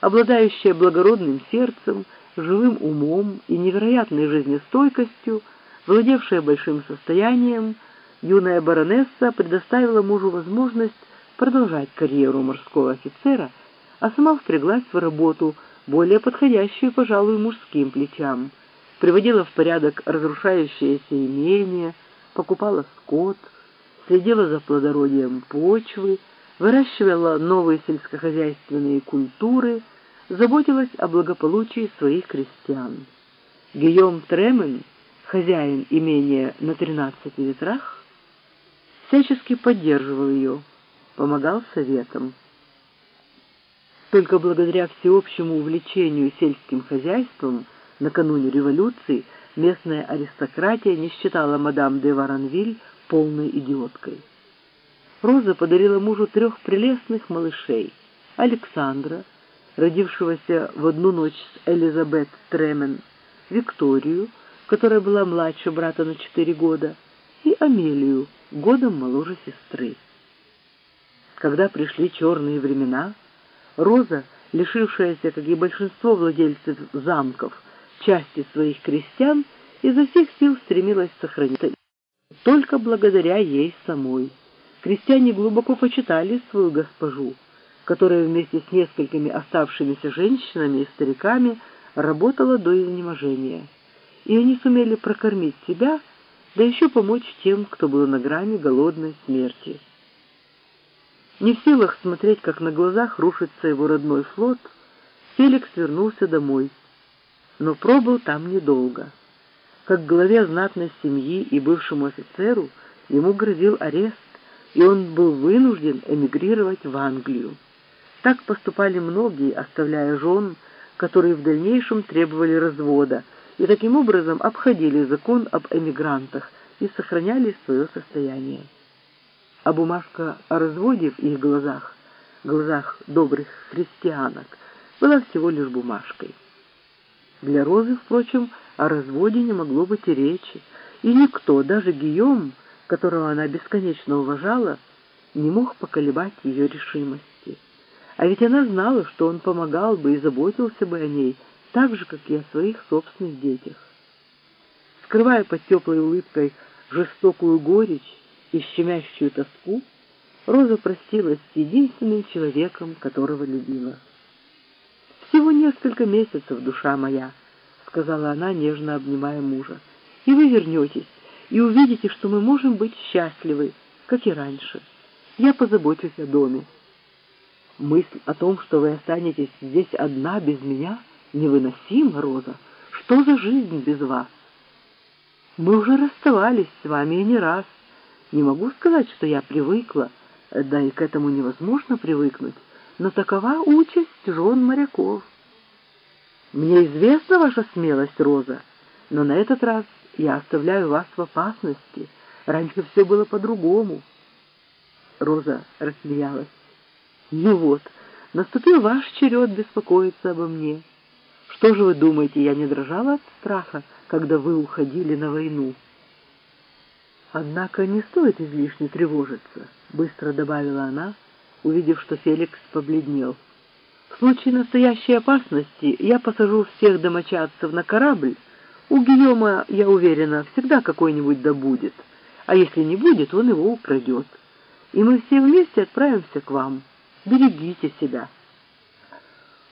обладающая благородным сердцем, живым умом и невероятной жизнестойкостью, владевшая большим состоянием, юная баронесса предоставила мужу возможность продолжать карьеру морского офицера, а сама впряглась в работу, более подходящую, пожалуй, мужским плечам, приводила в порядок разрушающиеся имения, покупала скот, следила за плодородием почвы, выращивала новые сельскохозяйственные культуры, заботилась о благополучии своих крестьян. Гийом Тремен, хозяин имения на тринадцати ветрах, всячески поддерживал ее, помогал советам. Только благодаря всеобщему увлечению сельским хозяйством накануне революции местная аристократия не считала мадам де Варанвиль полной идиоткой. Роза подарила мужу трех прелестных малышей — Александра, родившегося в одну ночь с Элизабет Тремен, Викторию, которая была младше брата на четыре года, и Амелию, годом моложе сестры. Когда пришли черные времена, Роза, лишившаяся, как и большинство владельцев замков, части своих крестьян, изо всех сил стремилась сохранить только благодаря ей самой. Крестьяне глубоко почитали свою госпожу, которая вместе с несколькими оставшимися женщинами и стариками работала до изнеможения. И они сумели прокормить себя, да еще помочь тем, кто был на грани голодной смерти. Не в силах смотреть, как на глазах рушится его родной флот, Феликс вернулся домой, но пробыл там недолго. Как главе знатной семьи и бывшему офицеру ему грозил арест, и он был вынужден эмигрировать в Англию. Так поступали многие, оставляя жен, которые в дальнейшем требовали развода, и таким образом обходили закон об эмигрантах и сохраняли свое состояние а бумажка о разводе в их глазах, глазах добрых христианок, была всего лишь бумажкой. Для Розы, впрочем, о разводе не могло быть и речи, и никто, даже Гийом, которого она бесконечно уважала, не мог поколебать ее решимости. А ведь она знала, что он помогал бы и заботился бы о ней, так же, как и о своих собственных детях. Скрывая под теплой улыбкой жестокую горечь, и щемящую тоску, Роза простилась с единственным человеком, которого любила. «Всего несколько месяцев, душа моя», — сказала она, нежно обнимая мужа, — «и вы вернетесь, и увидите, что мы можем быть счастливы, как и раньше. Я позабочусь о доме». Мысль о том, что вы останетесь здесь одна без меня, невыносима, Роза. Что за жизнь без вас? Мы уже расставались с вами и не раз. Не могу сказать, что я привыкла, да и к этому невозможно привыкнуть, но такова участь жен моряков. Мне известна ваша смелость, Роза, но на этот раз я оставляю вас в опасности. Раньше все было по-другому. Роза рассмеялась. Ну вот, наступил ваш черед беспокоиться обо мне. Что же вы думаете, я не дрожала от страха, когда вы уходили на войну?» «Однако не стоит излишне тревожиться», — быстро добавила она, увидев, что Феликс побледнел. «В случае настоящей опасности я посажу всех домочадцев на корабль. У Гийома, я уверена, всегда какой-нибудь добудет, а если не будет, он его украдет. И мы все вместе отправимся к вам. Берегите себя».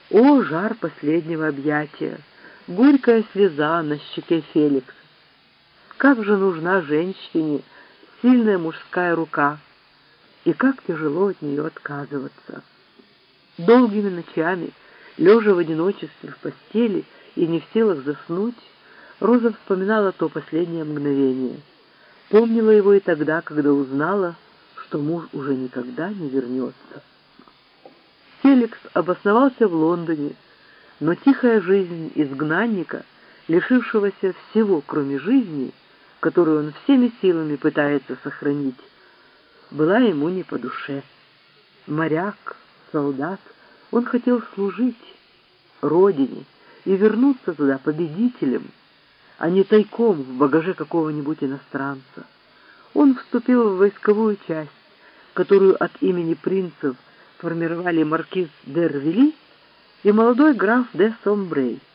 О, жар последнего объятия! Горькая слеза на щеке Феликса! Как же нужна женщине сильная мужская рука, и как тяжело от нее отказываться. Долгими ночами, лежа в одиночестве в постели и не в силах заснуть, Роза вспоминала то последнее мгновение. Помнила его и тогда, когда узнала, что муж уже никогда не вернется. Феликс обосновался в Лондоне, но тихая жизнь изгнанника, лишившегося всего, кроме жизни, которую он всеми силами пытается сохранить, была ему не по душе. Моряк, солдат, он хотел служить родине и вернуться туда победителем, а не тайком в багаже какого-нибудь иностранца. Он вступил в войсковую часть, которую от имени принцев формировали маркиз Дервили и молодой граф де Сомбрей –